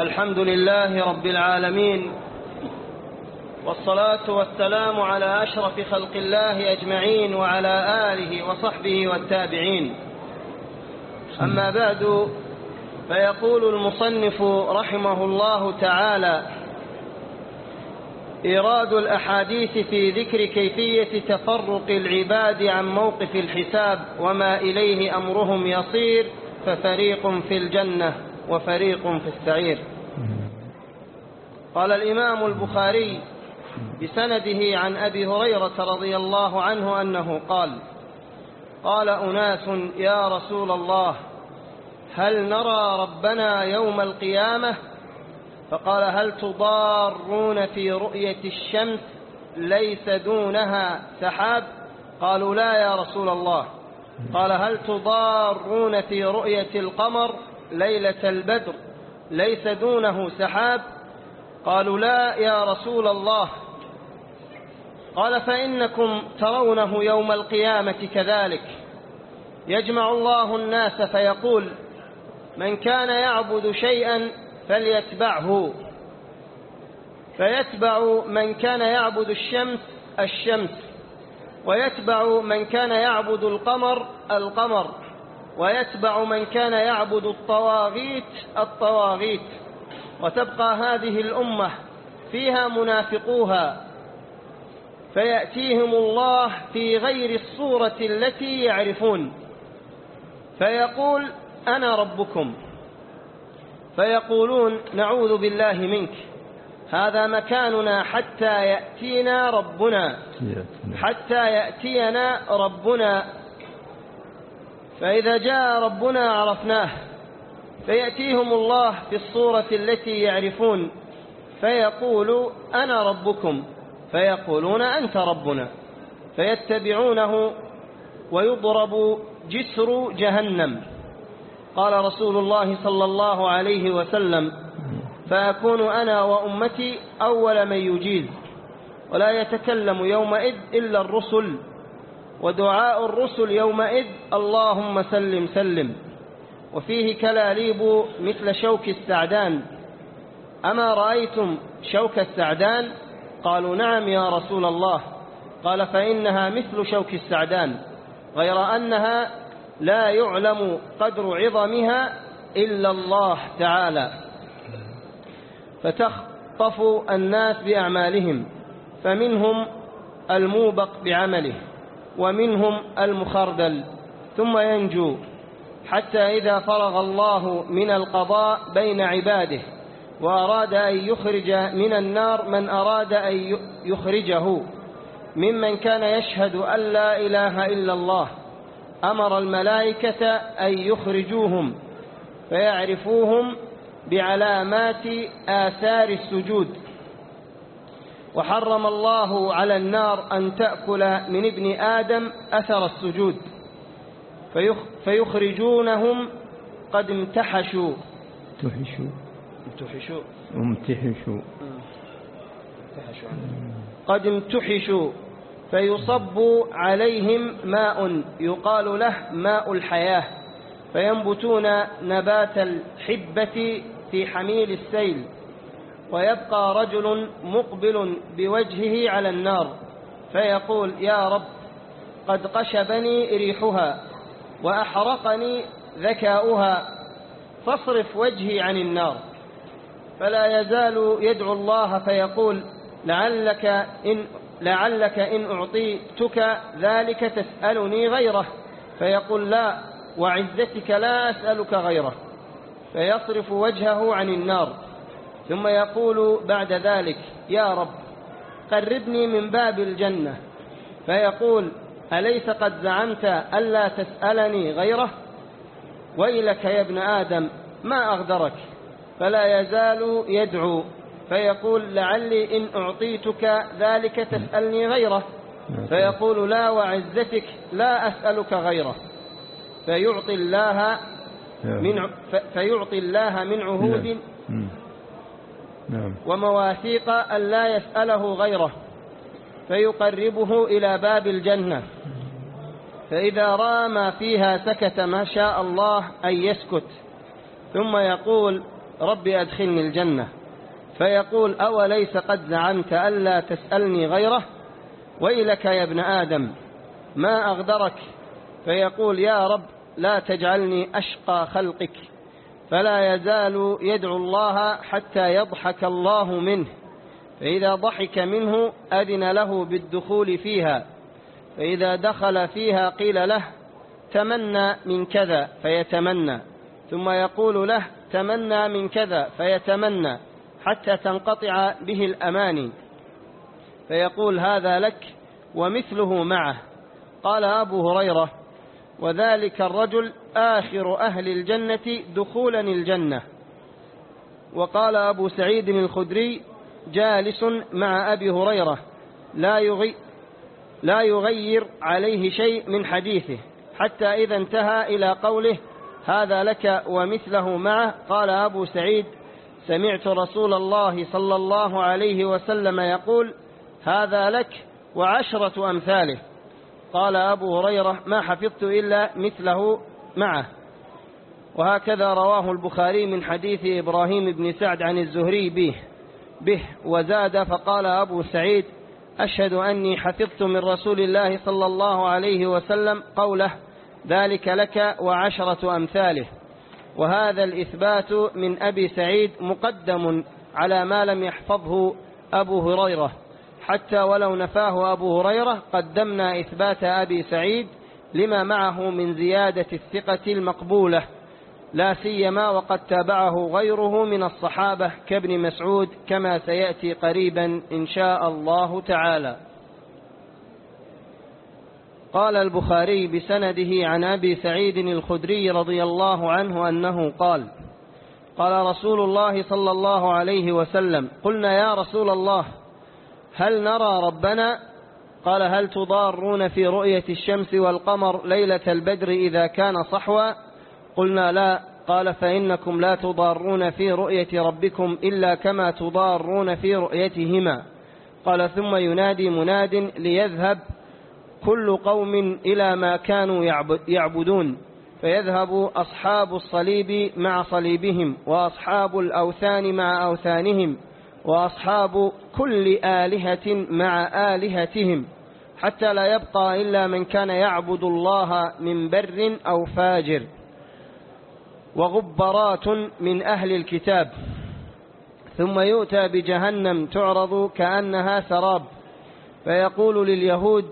الحمد لله رب العالمين والصلاة والسلام على أشرف خلق الله أجمعين وعلى آله وصحبه والتابعين. أما بعد فيقول المصنف رحمه الله تعالى إيراد الأحاديث في ذكر كيفية تفرق العباد عن موقف الحساب وما إليه أمرهم يصير ففريق في الجنة. وفريق في السعير. قال الإمام البخاري بسنده عن أبي هريرة رضي الله عنه أنه قال قال أناس يا رسول الله هل نرى ربنا يوم القيامة؟ فقال هل تضارون في رؤية الشمس ليس دونها سحاب؟ قالوا لا يا رسول الله. قال هل تضارون في رؤية القمر؟ ليلة البدر ليس دونه سحاب. قالوا لا يا رسول الله. قال فإنكم ترونه يوم القيامة كذلك. يجمع الله الناس فيقول من كان يعبد شيئا فليتبعه. فيتبع من كان يعبد الشمس الشمس ويتبع من كان يعبد القمر القمر. ويتبع من كان يعبد الطواغيت الطواغيت. وتبقى هذه الأمة فيها منافقوها فيأتيهم الله في غير الصورة التي يعرفون. فيقول أنا ربكم. فيقولون نعوذ بالله منك. هذا مكاننا حتى يأتينا ربنا. حتى يأتينا ربنا. فإذا جاء ربنا عرفناه فيأتيهم الله في الصورة التي يعرفون فيقول أنا ربكم فيقولون أنت ربنا فيتبعونه ويضرب جسر جهنم. قال رسول الله صلى الله عليه وسلم فأكون أنا وأمتي أول من يجيز ولا يتكلم يومئذ إلا الرسل. ودعاء الرسل يومئذ اللهم سلم سلم. وفيه كلاليب مثل شوك السعدان. أما رأيتم شوك السعدان؟ قالوا نعم يا رسول الله. قال فإنها مثل شوك السعدان. غير أنها لا يعلم قدر عظمها إلا الله تعالى. فتخطف الناس بأعمالهم فمنهم الموبق بعمله. ومنهم المخردل. ثم ينجو حتى إذا فرغ الله من القضاء بين عباده وأراد أن يخرج من النار من أراد أن يخرجه. ممن كان يشهد أن لا إله إلا الله أمر الملائكة أن يخرجوهم فيعرفوهم بعلامات آثار السجود. وحرم الله على النار أن تأكل من ابن آدم أثر السجود. فيخرجونهم قد امتحشوا. امتحشوا. امتحشوا. امتحشوا. قد امتحشوا. فيصب عليهم ماء يقال له ماء الحياة. فينبتون نبات الحبة في حميل السيل. ويبقى رجل مقبل بوجهه على النار فيقول يا رب قد قشبني ريحها وأحرقني ذكاؤها فاصرف وجهي عن النار. فلا يزال يدعو الله فيقول لعلك إن, لعلك إن أعطيتك ذلك تسألني غيره. فيقول لا وعزتك لا أسألك غيره. فيصرف وجهه عن النار. ثم يقول بعد ذلك يا رب قربني من باب الجنة. فيقول أليس قد زعمت ألا تسألني غيره؟ ويلك يا ابن آدم ما أغدرك؟ فلا يزال يدعو. فيقول لعلي إن أعطيتك ذلك تسألني غيره. فيقول لا وعزتك لا أسألك غيره. فيعطي الله من فيعطي الله من عهود نعم. ومواثيق أن لا يسأله غيره فيقربه إلى باب الجنة. فإذا رأى ما فيها سكت ما شاء الله أن يسكت ثم يقول رب أدخلني الجنة. فيقول أوليس قد زعمت ألا تسألني غيره؟ ويلك يا ابن آدم ما أغدرك؟ فيقول يا رب لا تجعلني أشقى خلقك. فلا يزال يدعو الله حتى يضحك الله منه. فإذا ضحك منه أذن له بالدخول فيها. فإذا دخل فيها قيل له تمنى من كذا فيتمنى. ثم يقول له تمنى من كذا فيتمنى حتى تنقطع به الأماني فيقول هذا لك ومثله معه. قال أبو هريرة وذلك الرجل آخر أهل الجنة دخولا الجنة. وقال أبو سعيد الخدري جالس مع أبي هريرة لا يغي لا يغير عليه شيء من حديثه حتى إذا انتهى إلى قوله هذا لك ومثله معه. قال أبو سعيد سمعت رسول الله صلى الله عليه وسلم يقول هذا لك وعشرة أمثاله. قال أبو هريرة ما حفظت إلا مثله معه. وهكذا رواه البخاري من حديث إبراهيم بن سعد عن الزهري به. به وزاد فقال أبو سعيد أشهد أني حفظت من رسول الله صلى الله عليه وسلم قوله ذلك لك وعشرة أمثاله. وهذا الإثبات من أبي سعيد مقدم على ما لم يحفظه أبو هريرة. حتى ولو نفاه أبو هريرة قدمنا إثبات أبي سعيد لما معه من زيادة الثقة المقبولة لا سيما وقد تابعه غيره من الصحابة كابن مسعود كما سيأتي قريبا إن شاء الله تعالى. قال البخاري بسنده عن أبي سعيد الخدري رضي الله عنه أنه قال قال رسول الله صلى الله عليه وسلم قلنا يا رسول الله هل نرى ربنا؟ قال هل تضارون في رؤية الشمس والقمر ليلة البدر إذا كان صحوا قلنا لا. قال فإنكم لا تضارون في رؤية ربكم إلا كما تضارون في رؤيتهما. قال ثم ينادي مناد ليذهب كل قوم إلى ما كانوا يعبدون. فيذهب أصحاب الصليب مع صليبهم وأصحاب الأوثان مع أوثانهم. وأصحاب كل آلهة مع آلهتهم حتى لا يبقى إلا من كان يعبد الله من بر أو فاجر. وغبرات من أهل الكتاب. ثم يؤتى بجهنم تعرض كأنها سراب. فيقول لليهود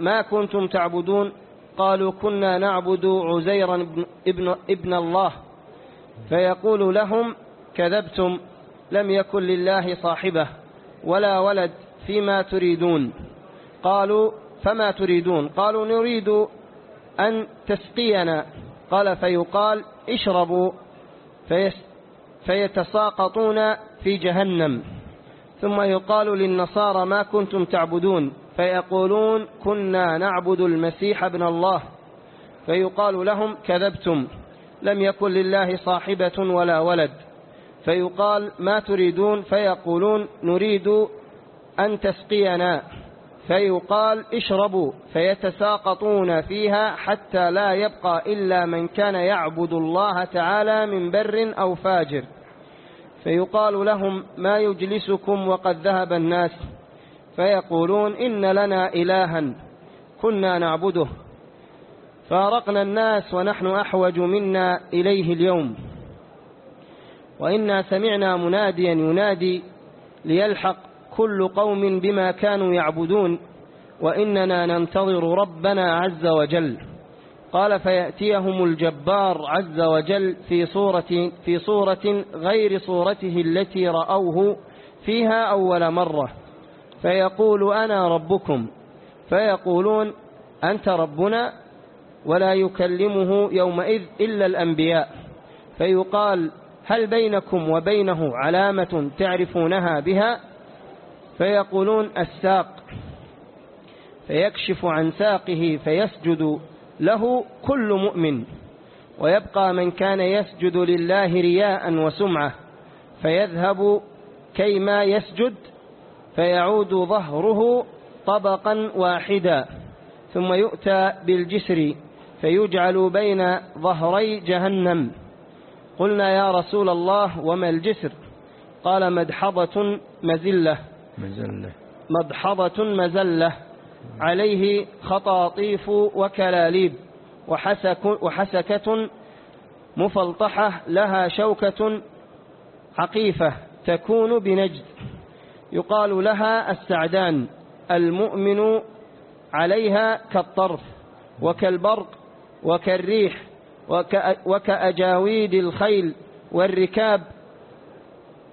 ما كنتم تعبدون؟ قالوا كنا نعبد عزيرا ابن, ابن, الله. فيقول لهم كذبتم. لم يكن لله صاحبه ولا ولد فيما تريدون. قالوا فما تريدون؟ قالوا نريد أن تسقينا. قال فيقال اشربوا. فيتساقطون في جهنم. ثم يقال للنصارى ما كنتم تعبدون؟ فيقولون كنا نعبد المسيح ابن الله. فيقال لهم كذبتم. لم يكن لله صاحبة ولا ولد. فيقال ما تريدون فيقولون نريد أن تسقينا. فيقال اشربوا فيتساقطون فيها حتى لا يبقى إلا من كان يعبد الله تعالى من بر أو فاجر. فيقال لهم ما يجلسكم وقد ذهب الناس. فيقولون إن لنا إلها كنا نعبده. فارقنا الناس ونحن أحوج منا إليه اليوم. وإنا سمعنا مناديا ينادي ليلحق كل قوم بما كانوا يعبدون وإننا ننتظر ربنا عز وجل. قال فيأتيهم الجبار عز وجل في صورة, في صورة غير صورته التي رأوه فيها أول مرة. فيقول أنا ربكم. فيقولون أنت ربنا ولا يكلمه يومئذ إلا الأنبياء. فيقال هل بينكم وبينه علامة تعرفونها بها؟ فيقولون الساق. فيكشف عن ساقه فيسجد له كل مؤمن. ويبقى من كان يسجد لله رياء وسمعة. فيذهب كيما يسجد فيعود ظهره طبقا واحدا. ثم يؤتى بالجسر فيجعل بين ظهري جهنم. قلنا يا رسول الله وما الجسر؟ قال مدحضة مزلة مزلة مدحضة مزلة عليه خطاطيف وكلاليب. وحسك وحسكة مفلطحة لها شوكة عقيفة تكون بنجد. يقال لها السعدان. المؤمن عليها كالطرف وكالبرق وكالريح. وكأجاويد الخيل والركاب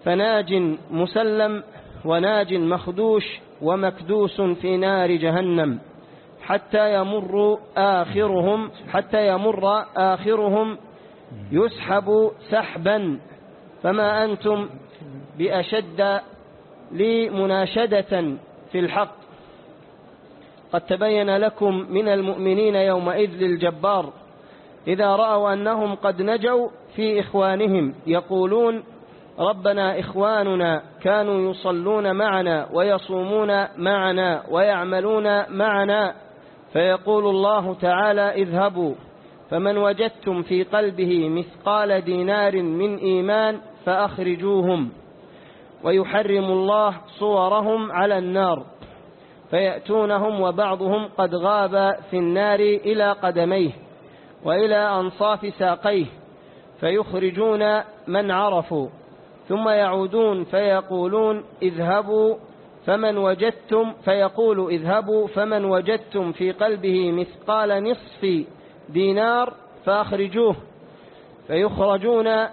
فناج مسلم وناج مخدوش ومكدوس في نار جهنم حتى يمر آخرهم حتى يمر آخرهم يسحب سحبا فما أنتم بأشد لي مناشدة في الحق. قد تبين لكم من المؤمنين يومئذ للجبار إذا رأوا أنهم قد نجوا في إخوانهم يقولون ربنا إخواننا كانوا يصلون معنا ويصومون معنا ويعملون معنا. فيقول الله تعالى اذهبوا فمن وجدتم في قلبه مثقال دينار من إيمان فأخرجوهم ويحرم الله صورهم على النار. فيأتونهم وبعضهم قد غاب في النار إلى قدميه. وإلى أنصاف ساقيه فيخرجون من عرفوا ثم يعودون فيقولون اذهبوا فمن وجدتم فيقول اذهبوا فمن وجدتم في قلبه مثقال نصف دينار فأخرجوه فيخرجون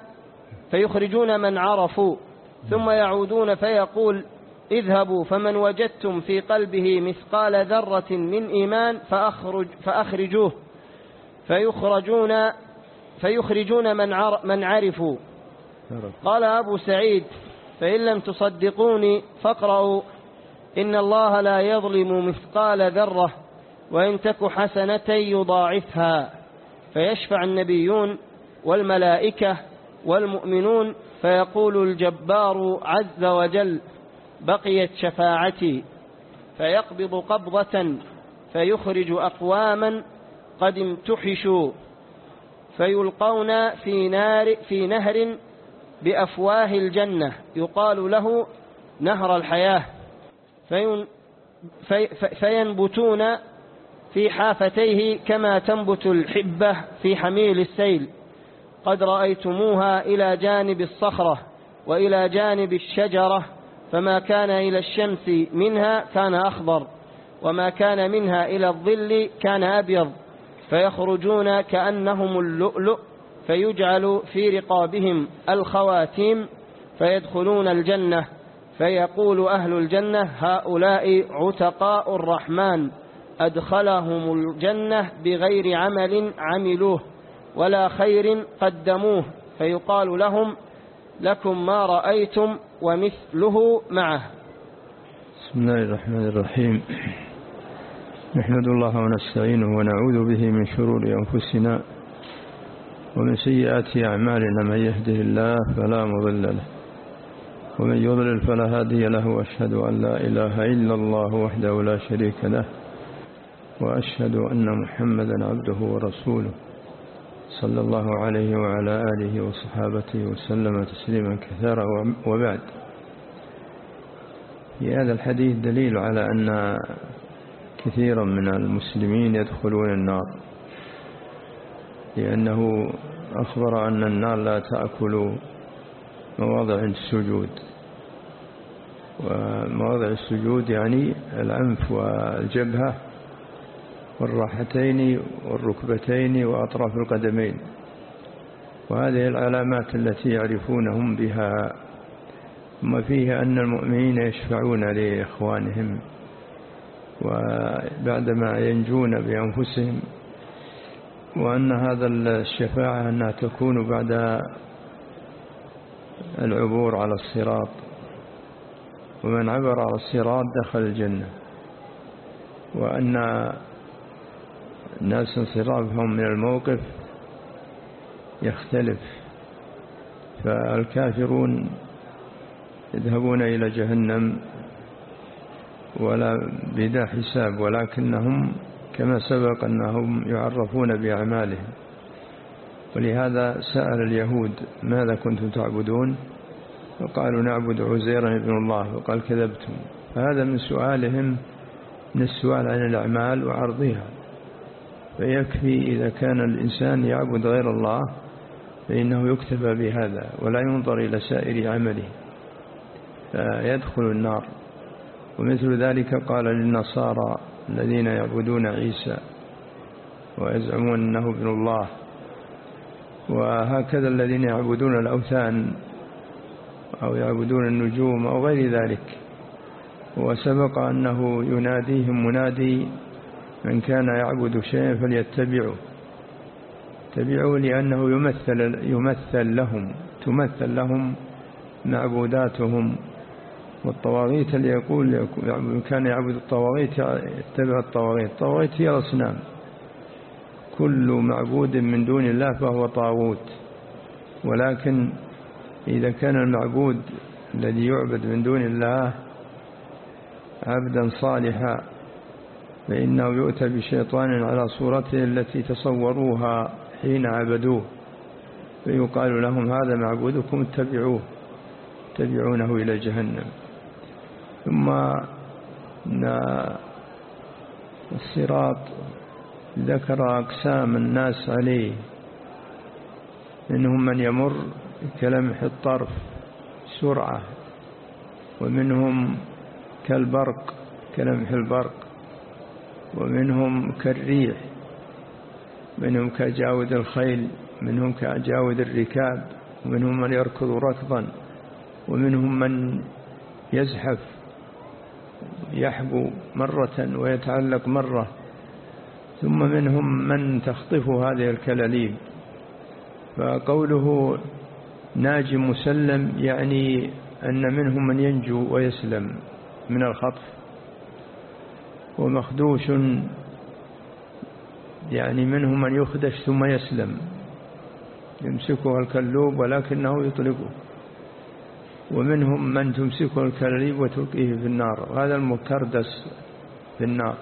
فيخرجون من عرفوا ثم يعودون فيقول اذهبوا فمن وجدتم في قلبه مثقال ذرة من إيمان فأخرج فأخرجوه. فيخرجون فيخرجون من من عرفوا. قال أبو سعيد فإن لم تصدقوني فاقرأوا. إن الله لا يظلم مثقال ذرة وإن تك حسنة يضاعفها. فيشفع النبيون والملائكة والمؤمنون فيقول الجبار عز وجل بقيت شفاعتي. فيقبض قبضة فيخرج أقواما قد امتحشوا فيلقون في نار في نهر بأفواه الجنة. يقال له نهر الحياة. في في فينبتون في حافتيه كما تنبت الحبة في حميل السيل. قد رأيتموها إلى جانب الصخرة وإلى جانب الشجرة فما كان إلى الشمس منها كان أخضر وما كان منها إلى الظل كان أبيض. فيخرجون كأنهم اللؤلؤ فيجعل في رقابهم الخواتيم فيدخلون الجنة فيقول أهل الجنة هؤلاء عتقاء الرحمن أدخلهم الجنة بغير عمل عملوه ولا خير قدموه فيقال لهم لكم ما رأيتم ومثله معه. بسم الله الرحمن الرحيم. نحمد الله ونستعينه ونعوذ به من شرور أنفسنا ومن سيئات أعمالنا من يهده الله فلا مضل له ومن يضلل فلا هادي له وأشهد أن لا إله إلا الله وحده لا شريك له وأشهد أن محمدا عبده ورسوله صلى الله عليه وعلى آله وصحابته وسلم تسليما كثيرا وبعد. في هذا الحديث دليل على أن كثيرا من المسلمين يدخلون النار. لأنه أخبر أن النار لا تأكل مواضع السجود. ومواضع السجود يعني الأنف والجبهة والراحتين والركبتين وأطراف القدمين. وهذه العلامات التي يعرفونهم بها ثم فيه أن المؤمنين يشفعون لإخوانهم. وبعدما ينجون بأنفسهم وأن هذا الشفاعة أنها تكون بعد العبور على الصراط. ومن عبر على الصراط دخل الجنة. وأن الناس انصرافهم من الموقف يختلف. فالكافرون يذهبون إلى جهنم ولا بدا حساب ولكنهم كما سبق أنهم يعرفون بأعمالهم. ولهذا سأل اليهود ماذا كنتم تعبدون؟ فقالوا نعبد عزيرا ابن الله. وقال كذبتم. فهذا من سؤالهم من السؤال عن الأعمال وعرضها. فيكفي إذا كان الإنسان يعبد غير الله فإنه يكتفى بهذا ولا ينظر إلى سائر عمله. فيدخل النار. ومثل ذلك قال للنصارى الذين يعبدون عيسى ويزعمون أنه ابن الله وهكذا الذين يعبدون الأوثان أو يعبدون النجوم أو غير ذلك. وسبق أنه يناديهم منادي من كان يعبد شيئا فليتبعه. اتبعوا لأنه يمثل, يمثل لهم تمثل لهم معبوداتهم. والطواغيت اللي يقول كان يعبد الطواغيت يتبع الطواغيت. الطواغيت هي الأصنام. كل معبود من دون الله فهو طاغوت. ولكن إذا كان المعبود الذي يعبد من دون الله عبدا صالحا فإنه يؤتى بشيطان على صورته التي تصوروها حين عبدوه. فيقال لهم هذا معبودكم اتبعوه اتبعونه إلى جهنم. ثم الصراط ذكر أقسام الناس عليه. منهم من يمر كلمح الطرف سرعة ومنهم كالبرق كلمح البرق ومنهم كالريح منهم كجاود الخيل منهم كجاود الركاب ومنهم من يركض ركضا ومنهم من يزحف يحبو مرة ويتعلق مرة ثم منهم من تخطف هذه الكلاليب. فقوله ناج مسلم يعني أن منهم من ينجو ويسلم من الخطف. ومخدوش يعني منهم من يخدش ثم يسلم يمسكه الكلوب ولكنه يطلقه. ومنهم من تمسكه الكلاليب وتلقيه في النار. وهذا المكردس في النار.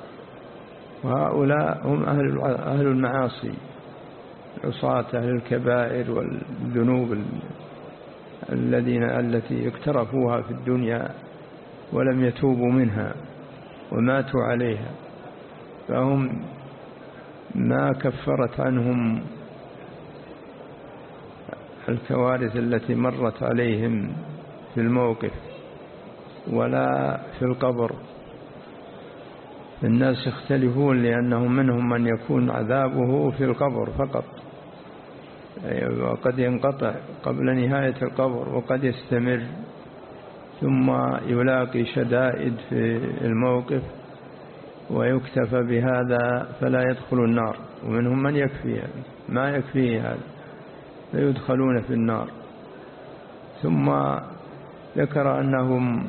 وهؤلاء هم أهل أهل المعاصي. عصاة أهل الكبائر والذنوب الذين التي اقترفوها في الدنيا ولم يتوبوا منها وماتوا عليها. فهم ما كفرت عنهم الكوارث التي مرت عليهم. في الموقف ولا في القبر. الناس يختلفون لأنهم منهم من يكون عذابه في القبر فقط. وقد ينقطع قبل نهاية القبر وقد يستمر ثم يلاقي شدائد في الموقف ويكتفى بهذا فلا يدخل النار. ومنهم من يكفي ما يكفيه هذا فيدخلون في النار. ثم ذكر أنهم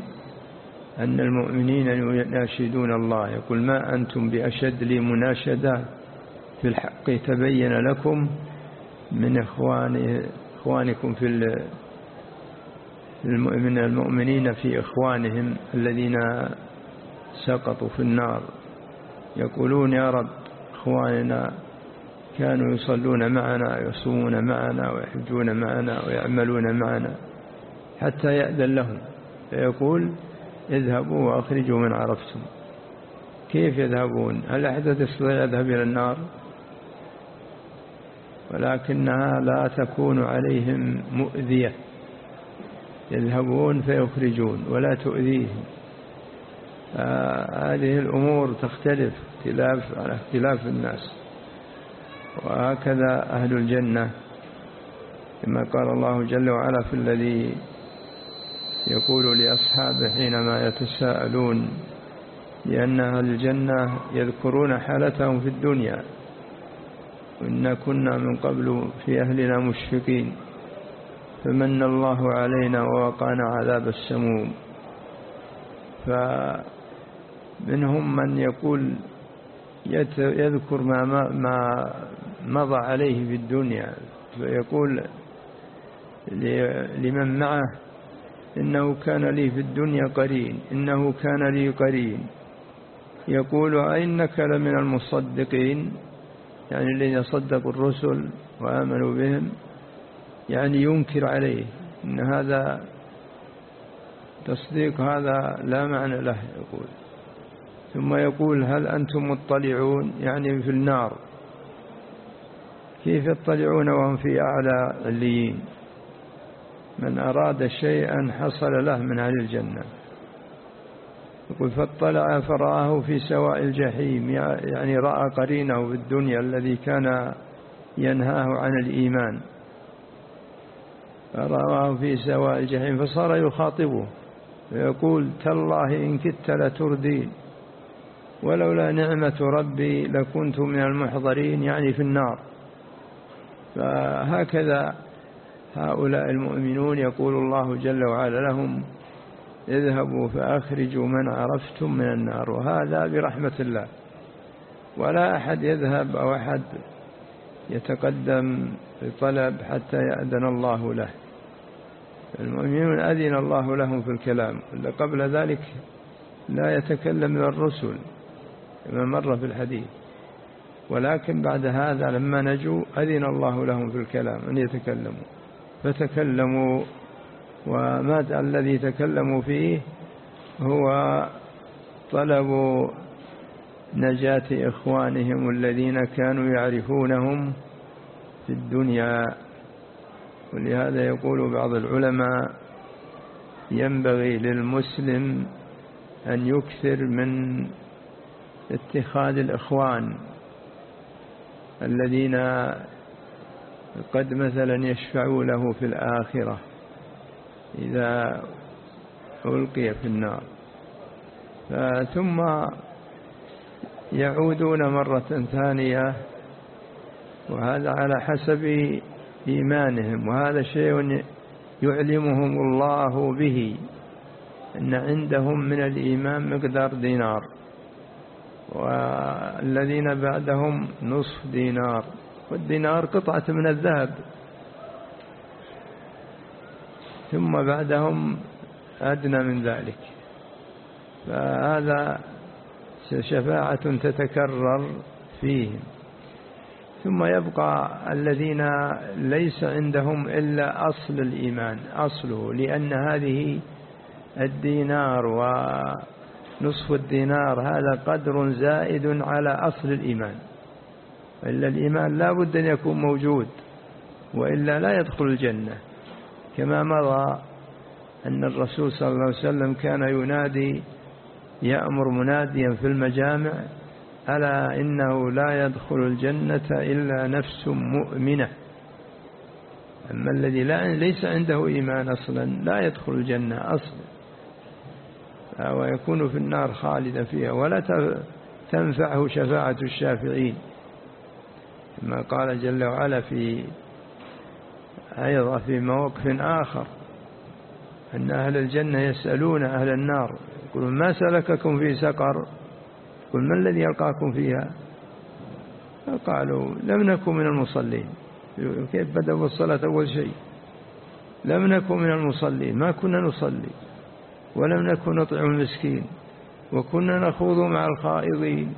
أن المؤمنين يناشدون الله يقول ما أنتم بأشد لي مناشدة في الحق. تبين لكم من إخوان إخوانكم في من المؤمنين في إخوانهم الذين سقطوا في النار. يقولون يا رب إخواننا كانوا يصلون معنا ويصومون معنا ويحجون معنا ويعملون معنا. حتى يأذن لهم فيقول اذهبوا وأخرجوا من عرفتم. كيف يذهبون؟ هل أحد يستطيع يذهب إلى النار؟ ولكنها لا تكون عليهم مؤذية. يذهبون فيخرجون ولا تؤذيهم. هذه الأمور تختلف اختلاف على اختلاف الناس. وهكذا أهل الجنة كما قال الله جل وعلا في الذي يقول لأصحابه حينما يتساءلون لأن أهل الجنة يذكرون حالتهم في الدنيا وإنا كنا من قبل في أهلنا مشفقين فمن الله علينا ووقانا عذاب السموم. فمنهم من يقول يذكر ما, ما مضى عليه في الدنيا فيقول لمن معه إنه كان لي في الدنيا قرين إنه كان لي قرين. يقول أئنك لمن المصدقين؟ يعني الذين صدقوا الرسل وآمنوا بهم يعني ينكر عليه إن هذا تصديق هذا لا معنى له يقول. ثم يقول هل أنتم مطلعون؟ يعني في النار. كيف يطلعون وهم في أعلى عليين؟ من أراد شيئا حصل له من أهل الجنة. يقول فاطلع فرآه في سواء الجحيم يعني رأى قرينه في الدنيا الذي كان ينهاه عن الإيمان. فرآه في سواء الجحيم فصار يخاطبه ويقول تالله إن كدت لتردين ولولا نعمة ربي لكنت من المحضرين يعني في النار. فهكذا هؤلاء المؤمنون يقول الله جل وعلا لهم اذهبوا فأخرجوا من عرفتم من النار وهذا برحمة الله. ولا أحد يذهب أو أحد يتقدم بطلب حتى يأذن الله له. المؤمنون أذن الله لهم في الكلام قبل ذلك لا يتكلم الرسل كما مر في الحديث. ولكن بعد هذا لما نجوا أذن الله لهم في الكلام أن يتكلموا. فتكلموا وما الذي تكلموا فيه هو طلب نجاة إخوانهم الذين كانوا يعرفونهم في الدنيا. ولهذا يقول بعض العلماء ينبغي للمسلم أن يكثر من اتخاذ الإخوان الذين قد مثلا يشفعوا له في الآخرة إذا ألقي في النار. ثم يعودون مرة ثانية وهذا على حسب إيمانهم وهذا شيء يعلمهم الله به أن عندهم من الإيمان مقدار دينار والذين بعدهم نصف دينار. والدينار قطعة من الذهب. ثم بعدهم أدنى من ذلك. فهذا شفاعة تتكرر فيهم ثم يبقى الذين ليس عندهم إلا أصل الإيمان أصله لأن هذه الدينار ونصف الدينار هذا قدر زائد على أصل الإيمان. إلا الإيمان لا بد أن يكون موجود وإلا لا يدخل الجنة. كما مضى أن الرسول صلى الله عليه وسلم كان ينادي يأمر مناديا في المجامع ألا إنه لا يدخل الجنة إلا نفس مؤمنة. أما الذي لا ليس عنده إيمان أصلا لا يدخل الجنة أصلا. ويكون في النار خالدا فيها ولا تنفعه شفاعة الشافعين. كما قال جل وعلا في أيضا في موقف آخر أن أهل الجنة يسألون أهل النار يقولون ما سلككم في سقر؟ قل ما الذي يلقاكم فيها؟ فقالوا لم نكن من المصلين. كيف بدأوا بالصلاة أول شيء؟ لم نكن من المصلين ما كنا نصلي ولم نكن نطعم المسكين وكنا نخوض مع الخائضين.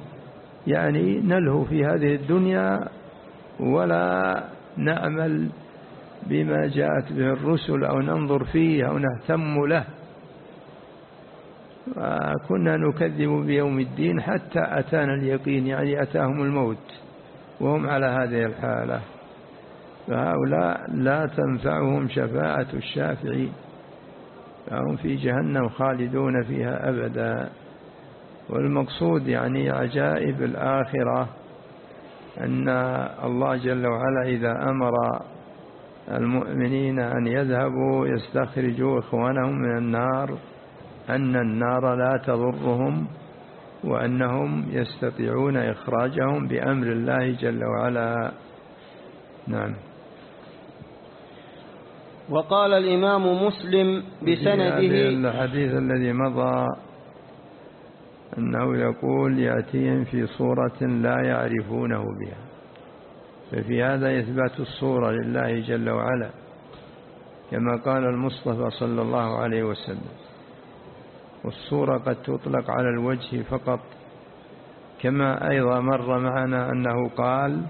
يعني نلهو في هذه الدنيا ولا نأمل بما جاءت به الرسل أو ننظر فيه أو نهتم له. وكنا نكذب بيوم الدين حتى أتانا اليقين يعني أتاهم الموت وهم على هذه الحالة. فهؤلاء لا تنفعهم شفاعة الشافعين فهم في جهنم خالدون فيها أبدا. والمقصود يعني عجائب الآخرة. أن الله جل وعلا إذا أمر المؤمنين أن يذهبوا يستخرجوا إخوانهم من النار أن النار لا تضرهم وأنهم يستطيعون إخراجهم بأمر الله جل وعلا. نعم. وقال الإمام مسلم بسنده الحديث الذي مضى أنه يقول يأتيهم في صورة لا يعرفونه بها. ففي هذا إثبات الصورة لله جل وعلا كما قال المصطفى صلى الله عليه وسلم. والصورة قد تطلق على الوجه فقط كما أيضا مر معنا أنه قال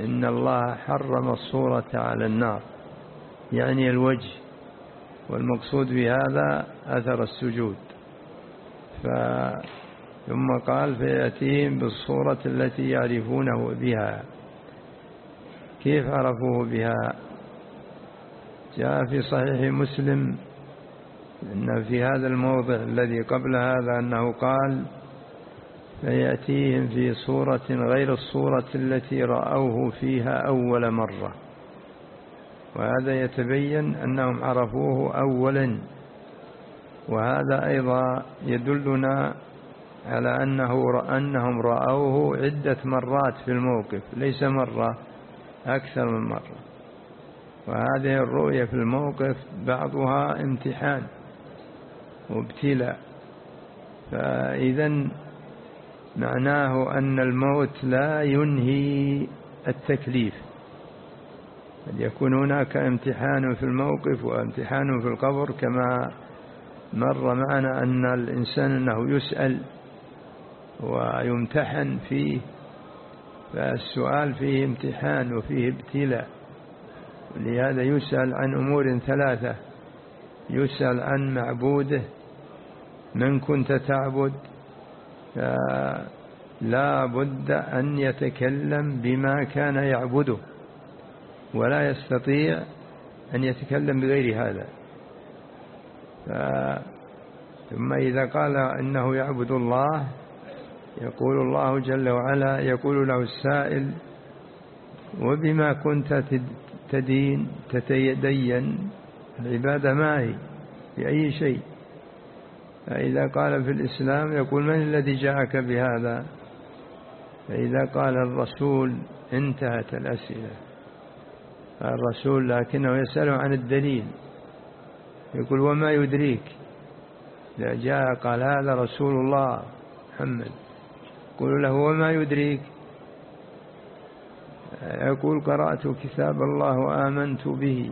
إن الله حرم الصورة على النار يعني الوجه. والمقصود بهذا أثر السجود. ف ثم قال فيأتيهم بالصورة التي يعرفونه بها. كيف عرفوه بها؟ جاء في صحيح مسلم أن في هذا الموضع الذي قبل هذا أنه قال فيأتيهم في صورة غير الصورة التي رأوه فيها أول مرة. وهذا يتبين أنهم عرفوه أولا. وهذا أيضا يدلنا على أنه أنهم رأوه عدة مرات في الموقف ليس مرة أكثر من مرة. وهذه الرؤية في الموقف بعضها امتحان وابتلاء. فإذا معناه أن الموت لا ينهي التكليف. قد يكون هناك امتحان في الموقف وامتحان في القبر كما مر معنا أن الإنسان أنه يسأل ويمتحن فيه فالسؤال فيه امتحان وفيه ابتلاء. لهذا يسأل عن أمور ثلاثة. يسأل عن معبوده من كنت تعبد؟ لا بد أن يتكلم بما كان يعبده ولا يستطيع أن يتكلم بغير هذا. ثم إذا قال إنه يعبد الله يقول الله جل وعلا يقول له السائل وبما كنت تدين تتدين العبادة ما هي؟ بأي شيء؟ فإذا قال في الإسلام يقول من الذي جاءك بهذا؟ فإذا قال الرسول انتهت الأسئلة. الرسول لكنه يسأله عن الدليل. يقول وما يدريك؟ إذا جاء قال هذا رسول الله محمد. يقول له وما يدريك؟ يقول قرأت كتاب الله وآمنت به.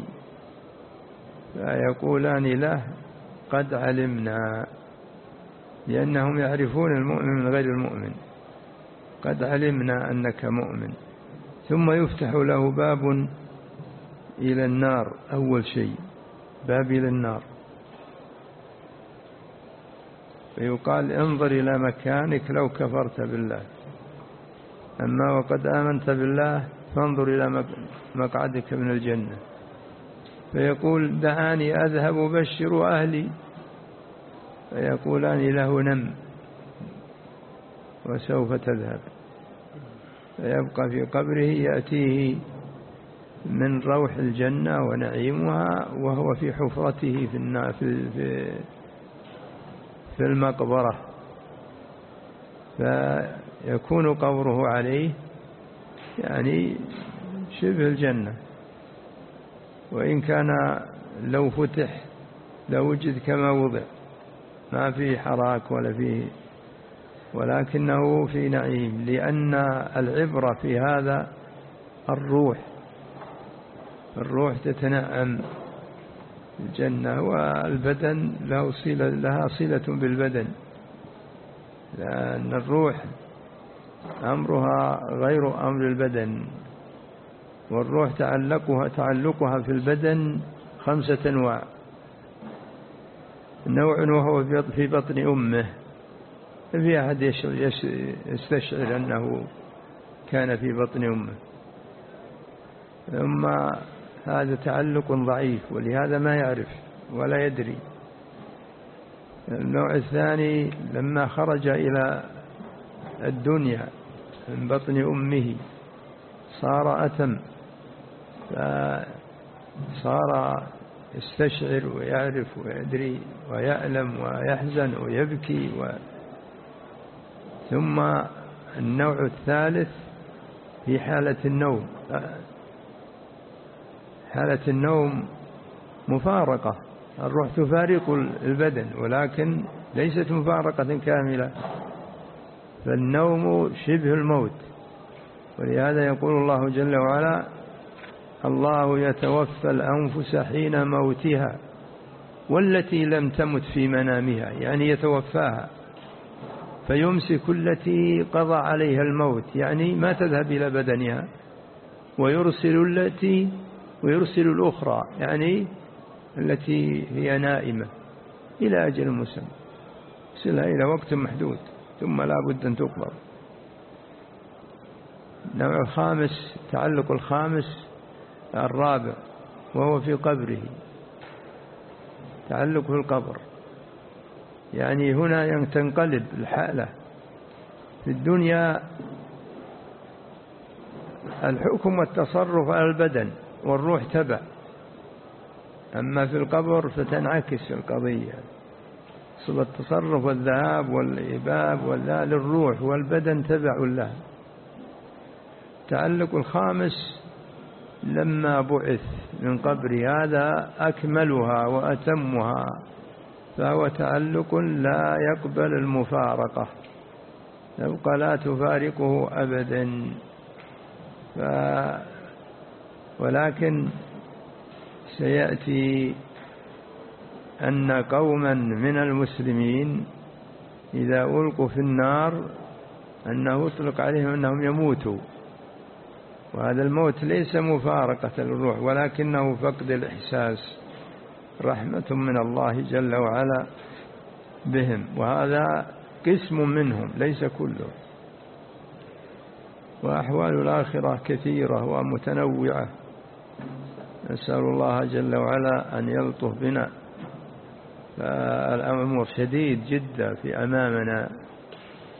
فيقولان له قد علمنا لأنهم يعرفون المؤمن من غير المؤمن. قد علمنا أنك مؤمن. ثم يفتح له باب إلى النار أول شيء. باب إلى النار. فيقال انظر إلى مكانك لو كفرت بالله. أما وقد آمنت بالله فانظر إلى مقعدك من الجنة. فيقول دعاني أذهب أبشر أهلي. فيقولان له نم. وسوف تذهب. فيبقى في قبره يأتيه من روح الجنة ونعيمها وهو في حفرته في في في المقبرة فيكون قبره عليه يعني شبه الجنة وإن كان لو فتح لوجد كما وضع ما فيه حراك ولا فيه ولكنه في نعيم لأن العبرة في هذا الروح الروح تتنعم. الجنة والبدن له صلة لها صلة بالبدن. لأن الروح أمرها غير أمر البدن. والروح تعلقها تعلقها في البدن خمسة أنواع. نوع وهو في بطن أمه. في أحد يستشعر أنه كان في بطن أمه. ثم هذا تعلق ضعيف ولهذا ما يعرف ولا يدري. النوع الثاني لما خرج إلى الدنيا من بطن أمه صار أتم فصار يستشعر ويعرف ويدري ويألم ويحزن ويبكي و ثم النوع الثالث في حالة النوم. حالة النوم مفارقة الروح تفارق البدن ولكن ليست مفارقة كاملة فالنوم شبه الموت. ولهذا يقول الله جل وعلا الله يتوفى الأنفس حين موتها والتي لم تمت في منامها. يعني يتوفاها فيمسك التي قضى عليها الموت يعني ما تذهب إلى بدنها ويرسل التي ويرسل الأخرى يعني التي هي نائمة إلى أجل مسمى. يرسلها إلى وقت محدود ثم لا بد أن تقبض. النوع الخامس تعلق الخامس الرابع وهو في قبره. تعلق في القبر. يعني هنا تنقلب الحالة. في الدنيا الحكم والتصرف على البدن. والروح تبع. أما في القبر فتنعكس القضية. صلة التصرف والذهاب والإباب والذا للروح والبدن تبع له تعلق الخامس لما بعث من قبر هذا أكملها وأتمها فهو تعلق لا يقبل المفارقة. يبقى لا تفارقه أبدا. ف ولكن سيأتي أن قوما من المسلمين إذا ألقوا في النار أنه يطلق عليهم أنهم يموتوا. وهذا الموت ليس مفارقة للروح ولكنه فقد الإحساس رحمة من الله جل وعلا بهم. وهذا قسم منهم ليس كله وأحوال الآخرة كثيرة ومتنوعة. نسأل الله جل وعلا أن يلطف بنا. فالأمر شديد جدا في أمامنا.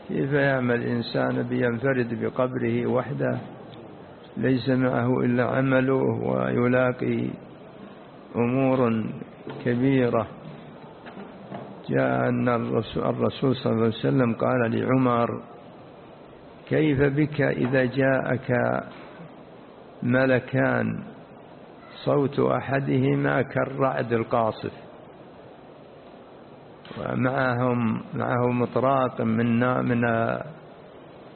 كيف يعمل إنسان بينفرد بقبره وحده؟ ليس معه إلا عمله ويلاقي أمور كبيرة. جاء أن الرسول صلى الله عليه وسلم قال لعمر كيف بك إذا جاءك ملكان صوت أحدهما كالرعد القاصف. ومعهم معه مطراق من من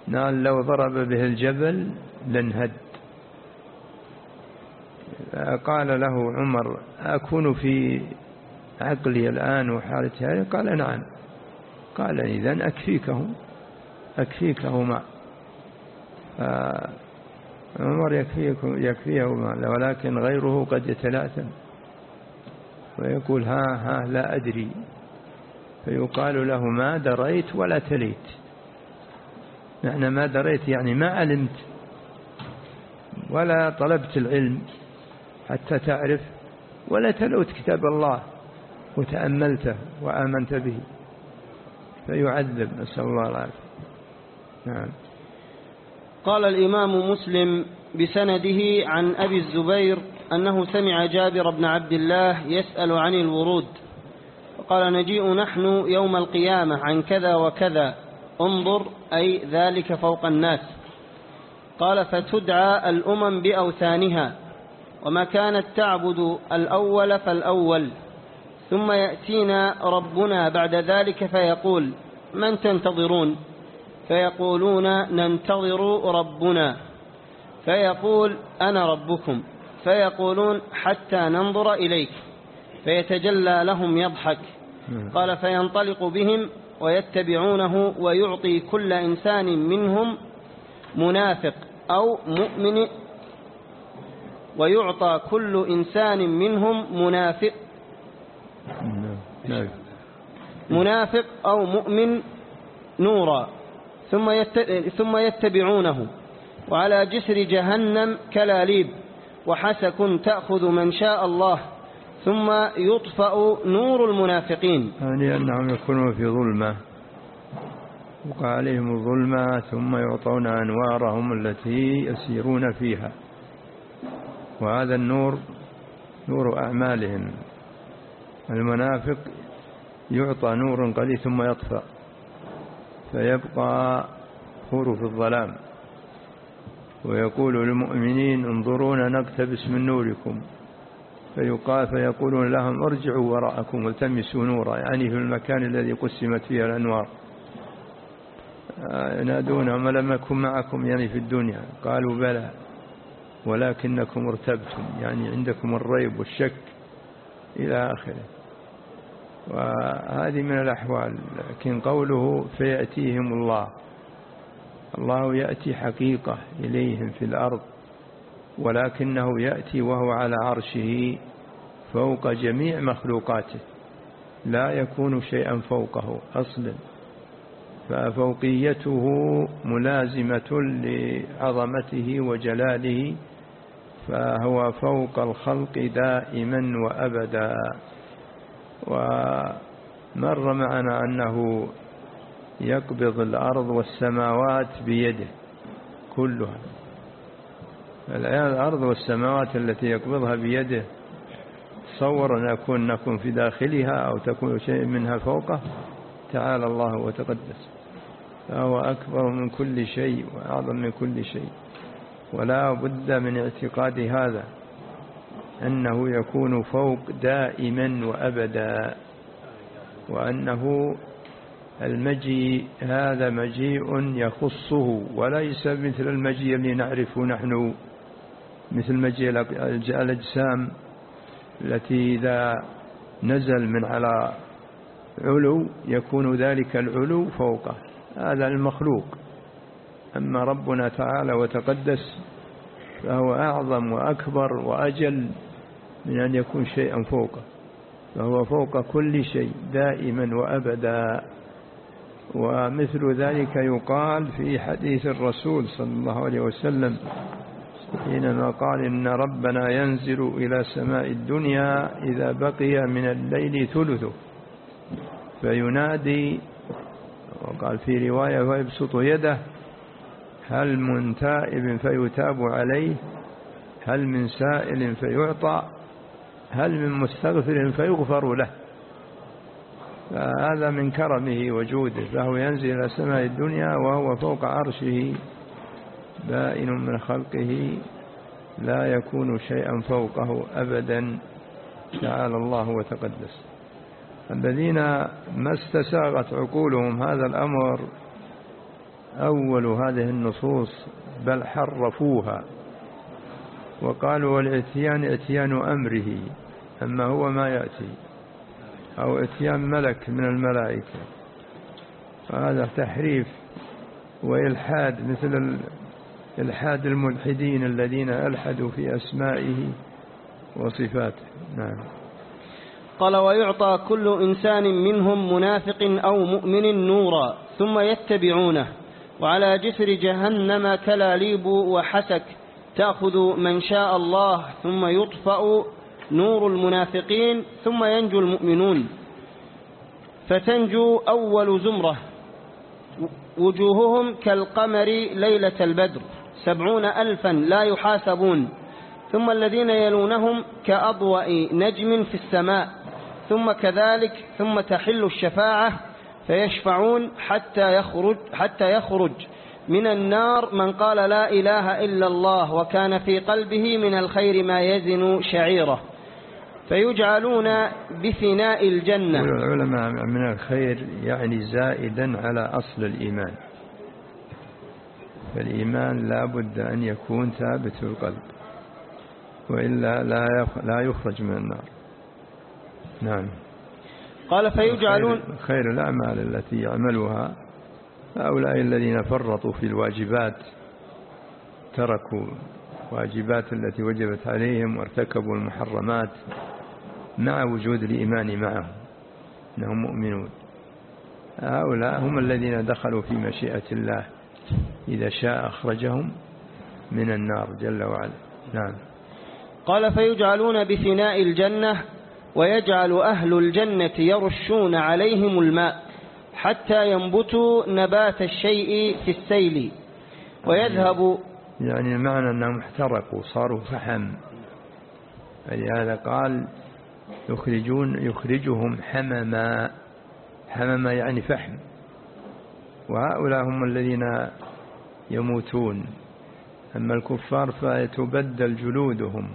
نار لو ضرب به الجبل لانهد. قال له عمر أكون في عقلي الآن وحالتي قال نعم. قال إذن أكفيكهم أكفيكهما. عمر يكفيكم يكفيهما ولكن غيره قد يتلاتم ويقول ها ها لا أدري. فيقال له ما دريت ولا تليت. معنى ما دريت يعني ما علمت ولا طلبت العلم حتى تعرف ولا تلوت كتاب الله وتأملته وآمنت به. فيعذب نسأل الله العافية. نعم. قال الإمام مسلم بسنده عن أبي الزبير أنه سمع جابر بن عبد الله يسأل عن الورود فقال نجيء نحن يوم القيامة عن كذا وكذا انظر أي ذلك فوق الناس. قال فتدعى الأمم بأوثانها وما كانت تعبد الأول فالأول ثم يأتينا ربنا بعد ذلك فيقول من تنتظرون؟ فيقولون ننتظر ربنا. فيقول أنا ربكم. فيقولون حتى ننظر إليك. فيتجلى لهم يضحك. قال فينطلق بهم ويتبعونه ويعطي كل إنسان منهم منافق أو مؤمن ويعطى كل إنسان منهم منافق. منافق أو مؤمن نورا. ثم ثم يتبعونه. وعلى جسر جهنم كلاليب. وحسك تأخذ من شاء الله. ثم يطفأ نور المنافقين. يعني أنهم يكونون في ظلمة. وقع عليهم الظلمة ثم يعطون أنوارهم التي يسيرون فيها. وهذا النور نور أعمالهم. المنافق يعطى نور قليل ثم يطفأ. فيبقى خور في الظلام. ويقول للمؤمنين انظرونا نقتبس من نوركم. فيقال فيقولون لهم ارجعوا وراءكم والتمسوا نورا يعني في المكان الذي قسمت فيه الأنوار. آه، ينادونهم لم يكن معكم؟ يعني في الدنيا. قالوا بلى ولكنكم ارتبتم يعني عندكم الريب والشك إلى آخره. وهذه من الأحوال لكن قوله فيأتيهم الله الله يأتي حقيقة إليهم في الأرض ولكنه يأتي وهو على عرشه فوق جميع مخلوقاته لا يكون شيئا فوقه أصلا ففوقيته ملازمة لعظمته وجلاله فهو فوق الخلق دائما وأبدا. ومر معنا أنه يقبض الأرض والسماوات بيده كلها. الأرض والسماوات التي يقبضها بيده تصور أن يكون نكون في داخلها أو تكون شيء منها فوقه تعالى الله وتقدس. فهو أكبر من كل شيء وأعظم من كل شيء. ولا بد من اعتقاد هذا. أنه يكون فوق دائما وأبدا وأنه المجيء هذا مجيء يخصه وليس مثل المجيء الذي نعرفه نحن مثل مجيء الأجسام التي إذا نزل من على علو يكون ذلك العلو فوقه هذا المخلوق. أما ربنا تعالى وتقدس فهو أعظم وأكبر وأجل. من أن يكون شيئا فوقه فهو فوق كل شيء دائما وأبدا. ومثل ذلك يقال في حديث الرسول صلى الله عليه وسلم حينما قال إن ربنا ينزل إلى سماء الدنيا إذا بقي من الليل ثلثه. فينادي وقال في رواية ويبسط يده هل من تائب فيتاب عليه هل من سائل فيعطى. هل من مستغفر فيغفر له؟ فهذا من كرمه وجوده فهو ينزل إلى سماء الدنيا وهو فوق عرشه. بائن من خلقه لا يكون شيئا فوقه أبدا تعالى الله وتقدس. الذين ما استساغت عقولهم هذا الأمر أول هذه النصوص بل حرفوها وقالوا والاتيان اتيان أمره. أما هو ما يأتي أو إتيان ملك من الملائكة. وهذا تحريف وإلحاد مثل إلحاد الملحدين الذين ألحدوا في أسمائه وصفاته. نعم. قال ويعطى كل إنسان منهم منافق أو مؤمن نورا ثم يتبعونه. وعلى جسر جهنم كلاليب وحسك تأخذ من شاء الله ثم يطفأ نور المنافقين ثم ينجو المؤمنون. فتنجو أول زمرة. وجوههم كالقمر ليلة البدر. سبعون ألفا لا يحاسبون. ثم الذين يلونهم كأضواء نجم في السماء. ثم كذلك ثم تحل الشفاعة. فيشفعون حتى يخرج, حتى يخرج. من النار من قال لا إله إلا الله وكان في قلبه من الخير ما يزن شعيره. فيجعلون بفناء الجنة. العلماء من الخير يعني زائدا على أصل الإيمان. فالإيمان لا بد أن يكون ثابت في القلب وإلا لا يخرج من النار. نعم. قال فيجعلون خير الأعمال التي يعملها هؤلاء الذين فرطوا في الواجبات تركوا واجبات التي وجبت عليهم وارتكبوا المحرمات مع وجود الإيمان معهم أنهم مؤمنون. هؤلاء هم الذين دخلوا في مشيئة الله إذا شاء أخرجهم من النار جل وعلا. نعم. قال فيجعلون بفناء الجنة ويجعل أهل الجنة يرشون عليهم الماء حتى ينبتوا نبات الشيء في السيل ويذهب يعني المعنى أنهم احترقوا صاروا فحم. فلهذا قال يخرجون يخرجهم حمما. حمما يعني فحم. وهؤلاء هم الذين يموتون. أما الكفار فيتبدل جلودهم.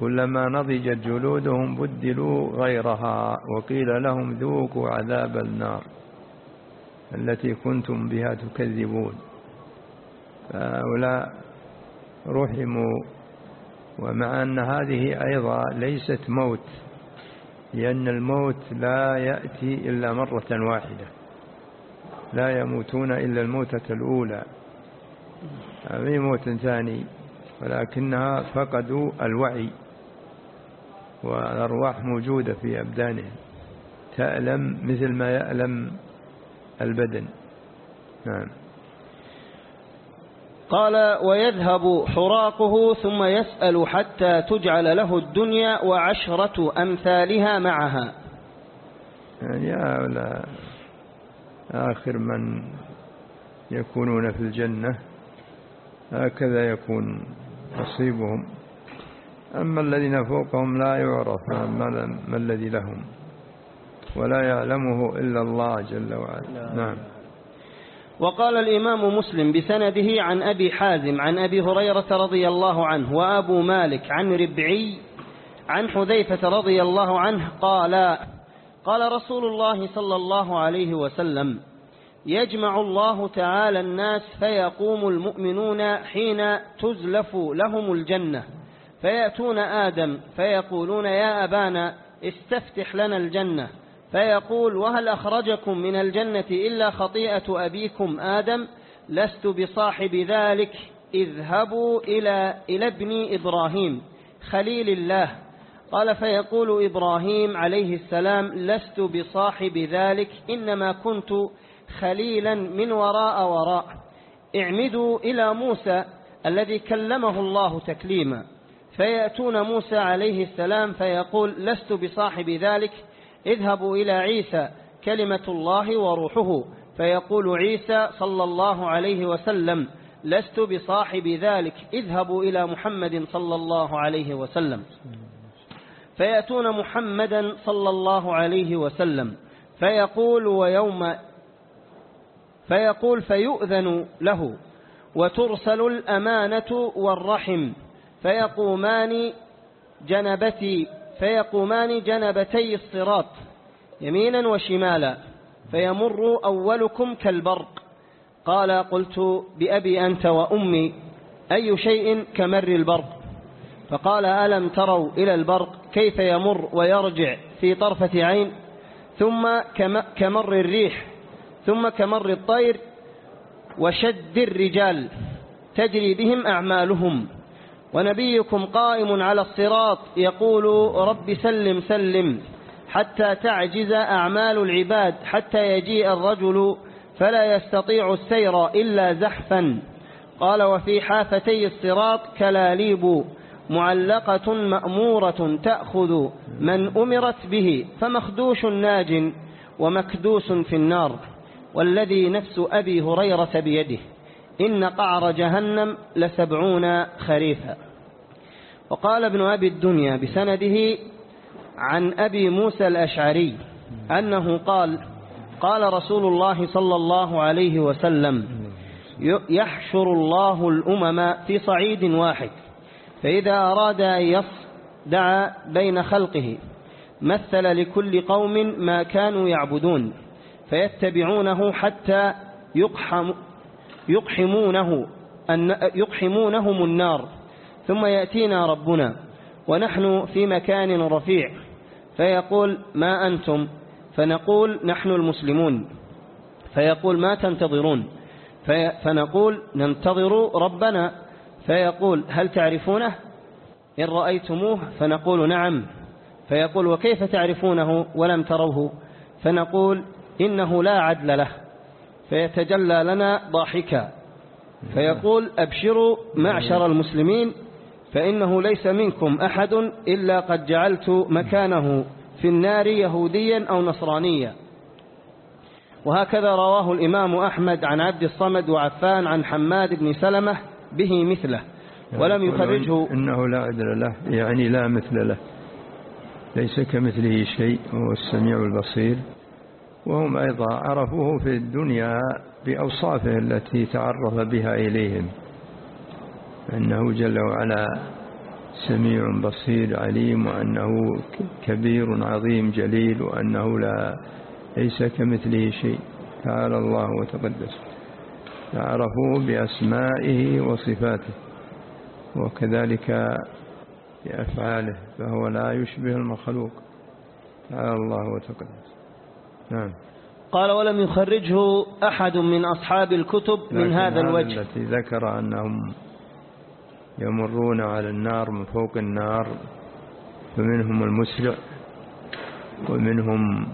كلما نضجت جلودهم بدلوا غيرها وقيل لهم ذوقوا عذاب النار التي كنتم بها تكذبون. فهؤلاء رحموا ومع أن هذه أيضا ليست موت لأن الموت لا يأتي إلا مرة واحدة لا يموتون إلا الموتة الأولى. هذه موت ثاني ولكنها فقدوا الوعي والأرواح موجودة في أبدانهم. تألم مثل ما يألم البدن. نعم. قال ويذهب حراقه ثم يسأل حتى تجعل له الدنيا وعشرة أمثالها معها. يعني هؤلاء آخر من يكونون في الجنة هكذا يكون نصيبهم. أما الذين فوقهم لا يعرف ما الذي لهم ولا يعلمه إلا الله جل وعلا. نعم. وقال الإمام مسلم بسنده عن أبي حازم عن أبي هريرة رضي الله عنه وأبو مالك عن ربعي عن حذيفة رضي الله عنه قال قال رسول الله صلى الله عليه وسلم يجمع الله تعالى الناس فيقوم المؤمنون حين تزلف لهم الجنة فيأتون آدم فيقولون يا أبانا استفتح لنا الجنة فيقول وهل أخرجكم من الجنة إلا خطيئة أبيكم آدم؟ لست بصاحب ذلك. اذهبوا إلى, إلى ابن إبراهيم خليل الله. قال فيقول إبراهيم عليه السلام لست بصاحب ذلك إنما كنت خليلا من وراء وراء. اعمدوا إلى موسى الذي كلمه الله تكليما. فيأتون موسى عليه السلام فيقول لست بصاحب ذلك اذهبوا إلى عيسى كلمة الله وروحه. فيقول عيسى صلى الله عليه وسلم لست بصاحب ذلك اذهبوا إلى محمد صلى الله عليه وسلم. فيأتون محمدا صلى الله عليه وسلم. فيقول ويوم فيقول فيؤذن له وترسل الأمانة والرحم فيقومان جنبتي فيقومان جنبتي الصراط يمينا وشمالا فيمر أولكم كالبرق. قال قلت بأبي أنت وأمي أي شيء كمر البرق؟ فقال ألم تروا إلى البرق كيف يمر ويرجع في طرفة عين؟ ثم كمر الريح ثم كمر الطير وشد الرجال تجري بهم أعمالهم. ونبيكم قائم على الصراط يقول رب سلم سلم حتى تعجز أعمال العباد حتى يجيء الرجل فلا يستطيع السير إلا زحفا. قال وفي حافتي الصراط كلاليب معلقة مأمورة تأخذ من أمرت به فمخدوش ناج ومكدوس في النار. والذي نفس أبي هريرة بيده. إن قعر جهنم لسبعون خريفا. وقال ابن أبي الدنيا بسنده عن أبي موسى الأشعري أنه قال قال رسول الله صلى الله عليه وسلم يحشر الله الأمم في صعيد واحد فإذا أراد أن يصدع بين خلقه مثل لكل قوم ما كانوا يعبدون فيتبعونه حتى يقحم يقحمونه يقحمونهم النار. ثم يأتينا ربنا. ونحن في مكان رفيع. فيقول ما أنتم؟ فنقول نحن المسلمون. فيقول ما تنتظرون؟ فنقول ننتظر ربنا. فيقول هل تعرفونه؟ إن رأيتموه فنقول نعم. فيقول وكيف تعرفونه ولم تروه؟ فنقول إنه لا عدل له. فيتجلى لنا ضاحكا. فيقول أبشروا معشر المسلمين فإنه ليس منكم أحد إلا قد جعلت مكانه في النار يهوديا أو نصرانيا. وهكذا رواه الإمام أحمد عن عبد الصمد وعفان عن حماد بن سلمة به مثله ولم يخرجه. إنه لا عدل له يعني لا مثل له ليس كمثله شيء هو السميع البصير. وهم أيضا عرفوه في الدنيا بأوصافه التي تعرف بها إليهم أنه جل وعلا سميع بصير عليم وأنه كبير عظيم جليل وأنه لا ليس كمثله شيء. تعالى الله وتقدس. فعرفوه بأسمائه وصفاته وكذلك بأفعاله فهو لا يشبه المخلوق. تعالى الله وتقدس. نعم. قال ولم يخرجه أحد من أصحاب الكتب من هذا الوجه. التي ذكر أنهم يمرون على النار من فوق النار فمنهم المسرع ومنهم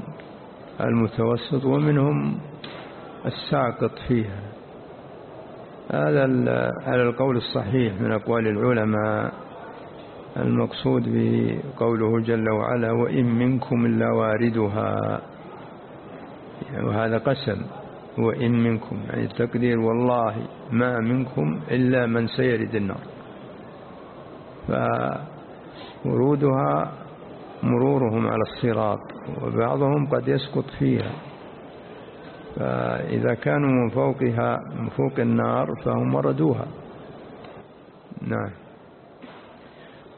المتوسط ومنهم الساقط فيها. هذا على القول الصحيح من أقوال العلماء. المقصود بقوله جل وعلا وإن منكم إلا واردها. يعني وهذا قسم. وإن منكم يعني التقدير والله ما منكم إلا من سيرد النار. فورودها مرورهم على الصراط وبعضهم قد يسقط فيها. فإذا كانوا من فوقها من فوق النار فهم وردوها. نعم.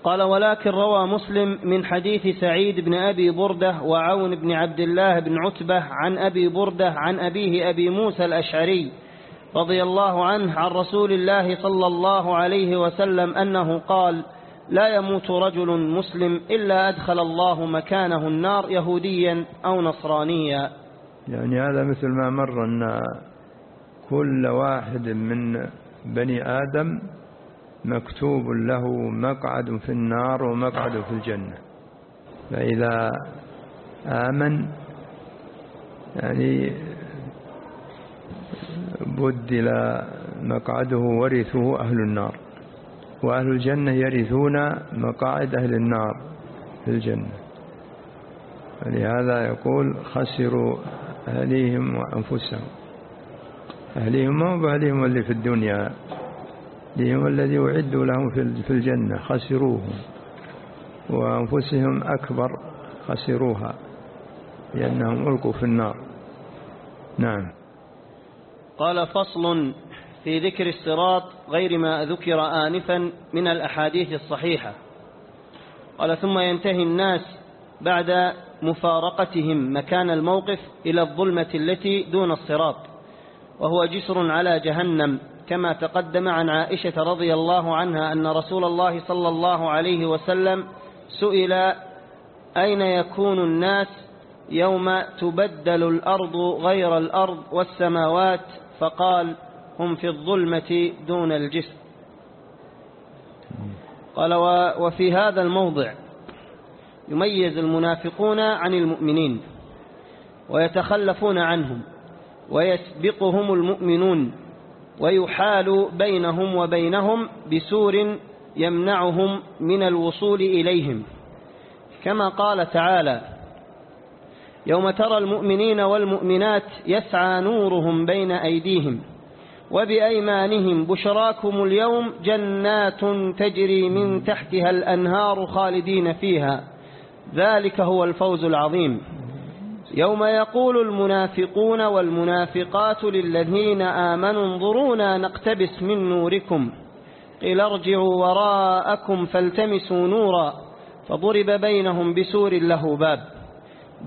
قال ولكن روى مسلم من حديث سعيد بن أبي بردة وعون بن عبد الله بن عتبة عن أبي بردة عن أبيه أبي موسى الأشعري رضي الله عنه عن رسول الله صلى الله عليه وسلم أنه قال لا يموت رجل مسلم إلا أدخل الله مكانه النار يهوديا أو نصرانيا. يعني هذا مثل ما مر أن كل واحد من بني آدم مكتوب له مقعد في النار ومقعد في الجنة. فإذا آمن يعني بدل مقعده ورثه أهل النار. وأهل الجنة يرثون مقاعد أهل النار في الجنة. فلهذا يقول خسروا أهليهم وأنفسهم. أهليهم ما هو أهليهم اللي في الدنيا؟ لهم الذي أعدوا لهم في الجنة خسروهم. وأنفسهم أكبر خسروها لأنهم ألقوا في النار. نعم. قال فصل في ذكر الصراط غير ما ذكر آنفا من الأحاديث الصحيحة. قال ثم ينتهي الناس بعد مفارقتهم مكان الموقف إلى الظلمة التي دون الصراط وهو جسر على جهنم. كما تقدم عن عائشة رضي الله عنها أن رسول الله صلى الله عليه وسلم سئل أين يكون الناس يوم تبدل الأرض غير الأرض والسماوات؟ فقال هم في الظلمة دون الجسم قال وفي هذا الموضع يميز المنافقون عن المؤمنين ويتخلفون عنهم ويسبقهم المؤمنون. ويحال بينهم وبينهم بسور يمنعهم من الوصول إليهم. كما قال تعالى يوم ترى المؤمنين والمؤمنات يسعى نورهم بين أيديهم وبأيمانهم بشراكم اليوم جنات تجري من تحتها الأنهار خالدين فيها. ذلك هو الفوز العظيم. يوم يقول المنافقون والمنافقات للذين آمنوا انظرونا نقتبس من نوركم. قيل ارجعوا وراءكم فالتمسوا نورا فضرب بينهم بسور له باب.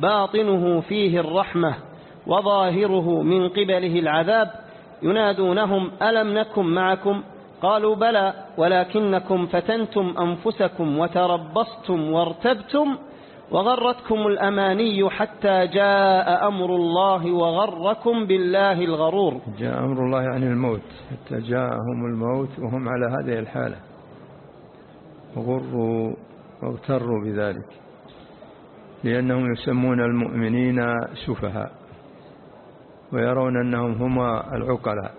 باطنه فيه الرحمة وظاهره من قبله العذاب. ينادونهم ألم نكن معكم؟ قالوا بلى ولكنكم فتنتم أنفسكم وتربصتم وارتبتم وغرتكم الأماني حتى جاء أمر الله وغركم بالله الغرور. جاء أمر الله عن الموت حتى جاءهم الموت وهم على هذه الحالة. غروا واغتروا بذلك لأنهم يسمون المؤمنين سفهاء ويرون أنهم هما العقلاء.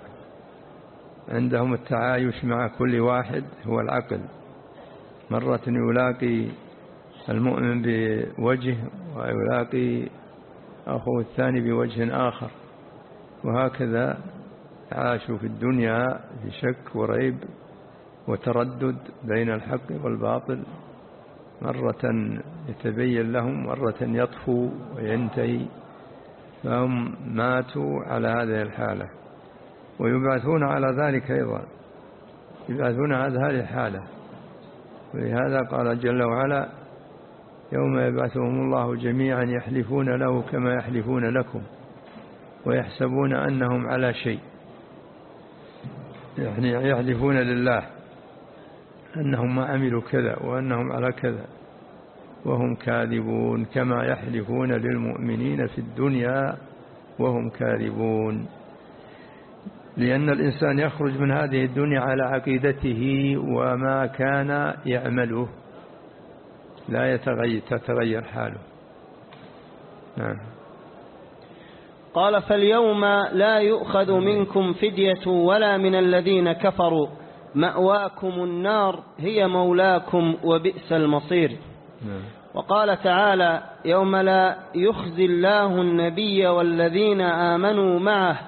عندهم التعايش مع كل واحد هو العقل. مرة يلاقي المؤمن بوجه ويلاقي أخوه الثاني بوجه آخر. وهكذا عاشوا في الدنيا في شك وريب وتردد بين الحق والباطل مرة يتبين لهم مرة يطفو وينتهي. فهم ماتوا على هذه الحالة. ويبعثون على ذلك أيضا. يبعثون على هذه الحالة. ولهذا قال جل وعلا يوم يبعثهم الله جميعا يحلفون له كما يحلفون لكم ويحسبون أنهم على شيء. يعني يحلفون لله أنهم ما عملوا كذا وأنهم على كذا وهم كاذبون كما يحلفون للمؤمنين في الدنيا وهم كاذبون. لأن الإنسان يخرج من هذه الدنيا على عقيدته وما كان يعمله. لا يتغير تتغير حاله. نعم. قال فاليوم لا يؤخذ منكم فدية ولا من الذين كفروا. مأواكم النار هي مولاكم وبئس المصير. نعم. وقال تعالى يوم لا يخزي الله النبي والذين آمنوا معه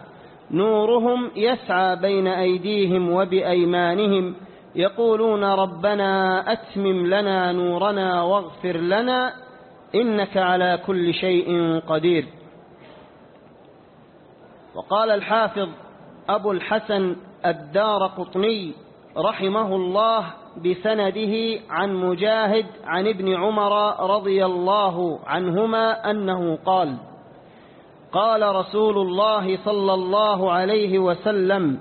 نورهم يسعى بين أيديهم وبأيمانهم يقولون ربنا أتمم لنا نورنا واغفر لنا إنك على كل شيء قدير. وقال الحافظ أبو الحسن الدار قطني رحمه الله بسنده عن مجاهد عن ابن عمر رضي الله عنهما أنه قال قال رسول الله صلى الله عليه وسلم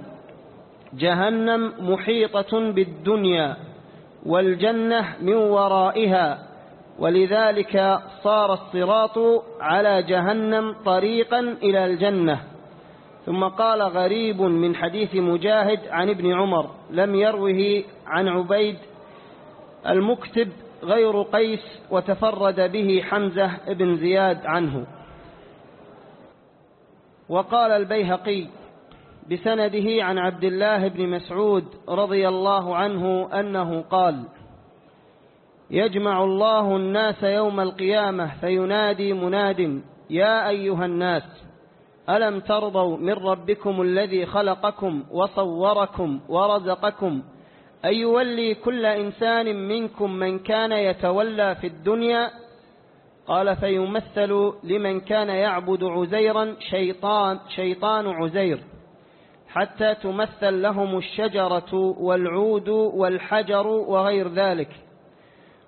جهنم محيطة بالدنيا والجنة من ورائها ولذلك صار الصراط على جهنم طريقا إلى الجنة. ثم قال غريب من حديث مجاهد عن ابن عمر لم يروه عن عبيد المكتب غير قيس وتفرد به حمزة بن زياد عنه. وقال البيهقي بسنده عن عبد الله بن مسعود رضي الله عنه أنه قال يجمع الله الناس يوم القيامة فينادي مناد يا أيها الناس ألم ترضوا من ربكم الذي خلقكم وصوركم ورزقكم؟ أن يولي كل إنسان منكم من كان يتولى في الدنيا؟ قال فيمثل لمن كان يعبد عزيرا شيطان, شيطان عزير. حتى تمثل لهم الشجرة والعود والحجر وغير ذلك.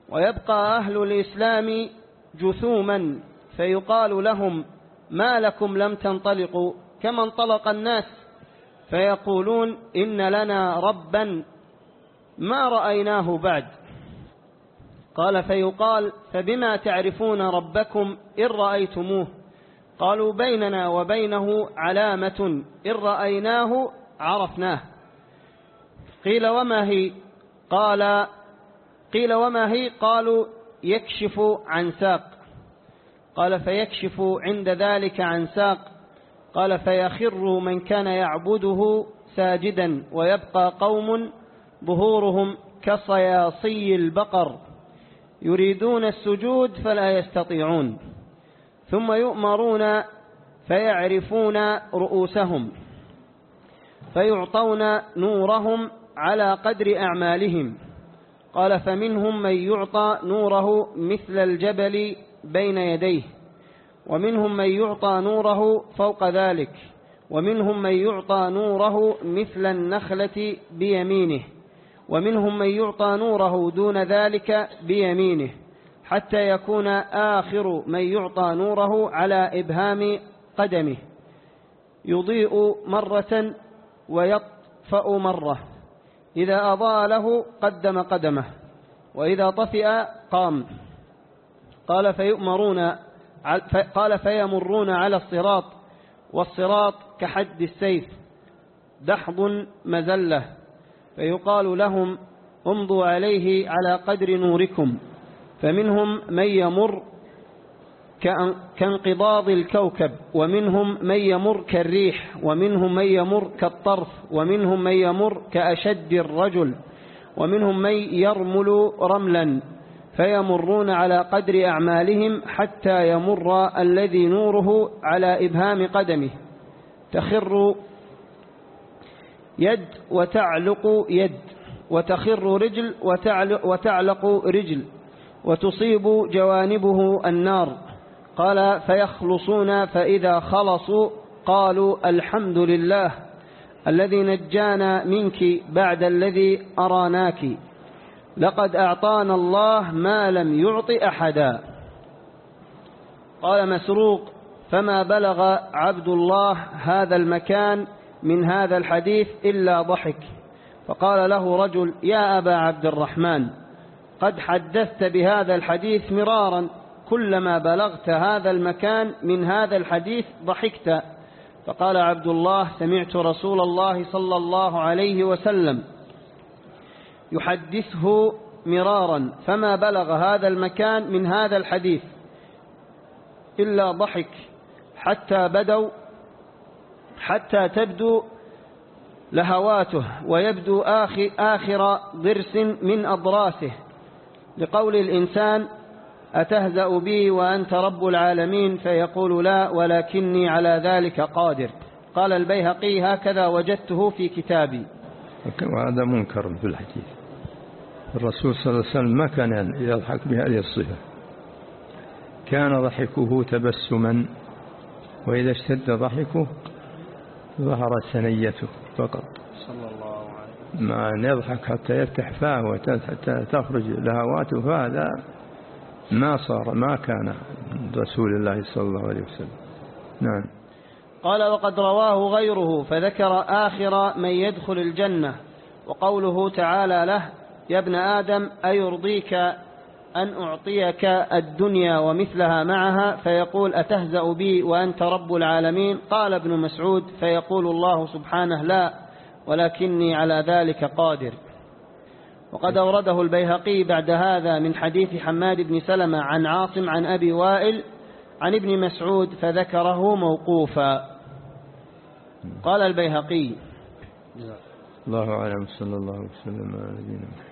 ويبقى أهل الإسلام جثوما فيقال لهم ما لكم لم تنطلقوا؟ كما انطلق الناس فيقولون إن لنا ربا ما رأيناه بعد. قال فيقال فبما تعرفون ربكم إن رأيتموه؟ قالوا بيننا وبينه علامة إن رأيناه عرفناه. قيل وما هي؟ قال قيل وما هي؟ قالوا يكشف عن ساق. قال فيكشف عند ذلك عن ساق. قال فيخر من كان يعبده ساجدا ويبقى قوم ظهورهم كصياصي البقر. يريدون السجود فلا يستطيعون. ثم يؤمرون فيعرفون رؤوسهم فيعطون نورهم على قدر أعمالهم. قال فمنهم من يعطى نوره مثل الجبل بين يديه ومنهم من يعطى نوره فوق ذلك ومنهم من يعطى نوره مثل النخلة بيمينه ومنهم من يعطى نوره دون ذلك بيمينه. حتى يكون آخر من يعطى نوره على إبهام قدمه. يضيء مرة ويطفأ مرة. إذا أضاء له قدم قدمه وإذا طفئ قام. قال فيؤمرون قال فيمرون على الصراط والصراط كحد السيف. دحض مزلة. فيقال لهم امضوا عليه على قدر نوركم. فمنهم من يمر كانقضاض الكوكب ومنهم من يمر كالريح ومنهم من يمر كالطرف ومنهم من يمر كأشد الرجل ومنهم من يرمل رملا فيمرون على قدر أعمالهم حتى يمر الذي نوره على إبهام قدمه. تخر يد وتعلق يد وتخر رجل وتعلق, رجل. وتصيب جوانبه النار. قال فيخلصون فإذا خلصوا قالوا الحمد لله الذي نجانا منك بعد الذي أراناك. لقد أعطانا الله ما لم يعط أحدا. قال مسروق فما بلغ عبد الله هذا المكان من هذا الحديث إلا ضحك. فقال له رجل يا أبا عبد الرحمن قد حدثت بهذا الحديث مرارا كلما بلغت هذا المكان من هذا الحديث ضحكت. فقال عبد الله سمعت رسول الله صلى الله عليه وسلم يحدثه مرارا فما بلغ هذا المكان من هذا الحديث إلا ضحك. حتى بدوا حتى تبدو لهواته ويبدو آخر, ضرس من أضراسه. لقول الإنسان أتهزأ بي وأنت رب العالمين فيقول لا ولكني على ذلك قادر. قال البيهقي هكذا وجدته في كتابي. وهذا منكر في الحديث. الرسول صلى الله عليه وسلم ما كان يضحك بهذه الصفة. كان ضحكه تبسما وإذا اشتد ضحكه ظهرت ثنيته فقط. صلى الله عليه ما أن يضحك حتى يفتح فاه وتخرج لهواته فهذا ما صار ما كان رسول الله صلى الله عليه وسلم. نعم. قال وقد رواه غيره فذكر آخر من يدخل الجنة وقوله تعالى له يا ابن آدم أيرضيك أن أعطيك الدنيا ومثلها معها؟ فيقول أتهزأ بي وأنت رب العالمين؟ قال ابن مسعود فيقول الله سبحانه لا ولكني على ذلك قادر. وقد أورده البيهقي بعد هذا من حديث حماد بن سلمة عن عاصم عن أبي وائل عن ابن مسعود فذكره موقوفا. قال البيهقي الله أعلم صلى الله وسلم على نبينا محمد.